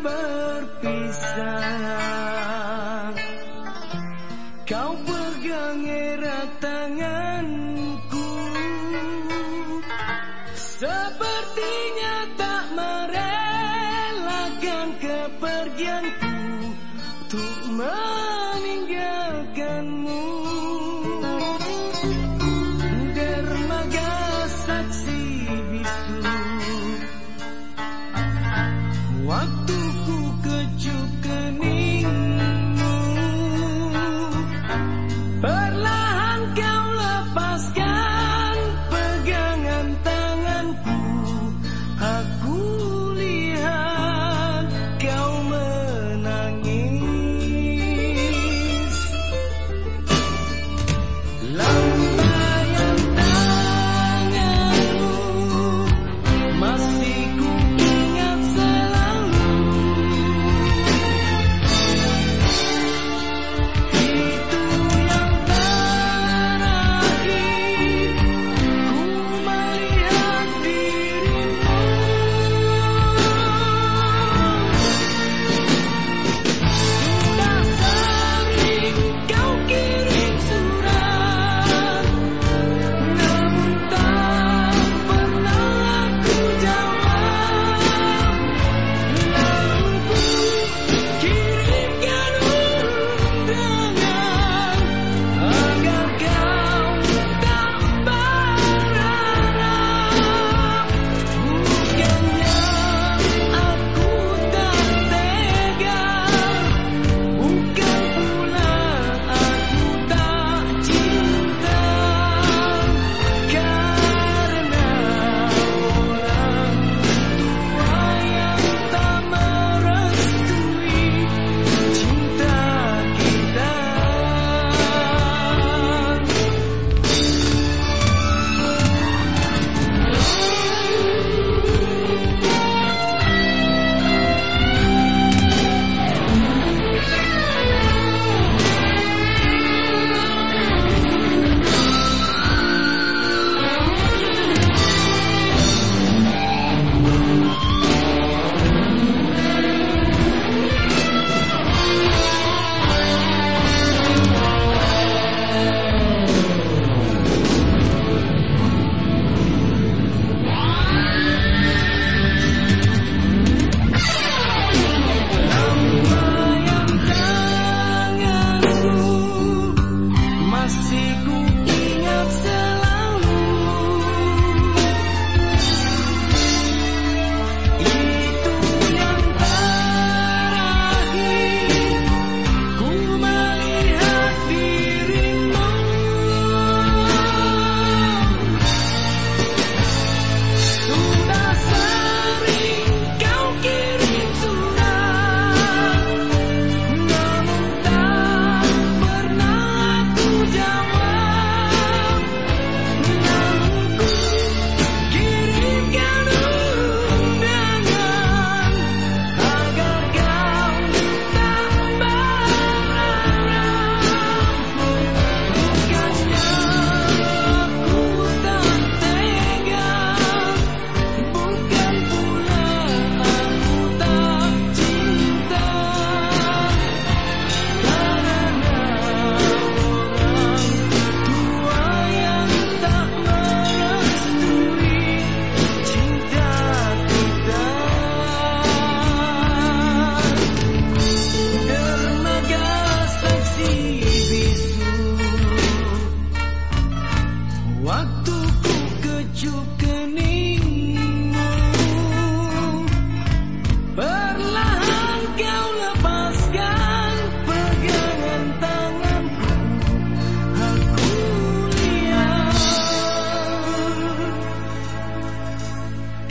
berpisah. Kau pegang erat tanganku. Sepertinya tak merelakan kepergianku Untuk meninggalkanmu. Waktuku ku kecup keningmu. Perlahan kau lepaskan pegangan tanganku.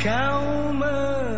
敲门。